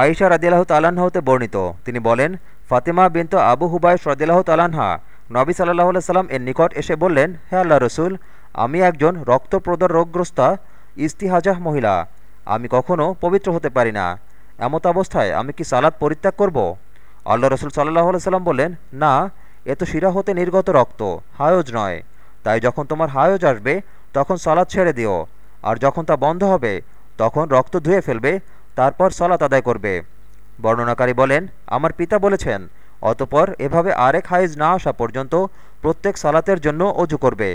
আয়েশা রাদিয়াল্লাহ তাল্লাহ্ন হতে বর্ণিত। তিনি বলেন, ফাতেমা বিনত আবু হুবায়স রদিল্লাহ তাল্লাহা নবী সাল্লাহ সাল্লাম এর নিকট এসে বললেন, হে আল্লাহ রসুল, আমি একজন রক্তপ্রদর রোগগ্রস্তা ইস্তিহাজাহ মহিলা। আমি কখনও পবিত্র হতে পারি না। এমত অবস্থায় আমি কি সালাদ পরিত্যাগ করব? আল্লাহ রসুল সাল্লাহ সাল্লাম বললেন, না, এ তো শিরা হতে নির্গত রক্ত, হায়জ নয়। তাই যখন তোমার হায়জ আসবে, তখন সালাদ ছেড়ে দিও। আর যখন তা বন্ধ হবে, তখন রক্ত ধুয়ে ফেলবে তারপর সলাত আদায় করবে। বর্ণনাকারী বলেন, আমার পিতা বলেছেন, অতপর এভাবে আরেক হাইজ না আসা পর্যন্ত প্রত্যেক সালাতের জন্য অজু করবে।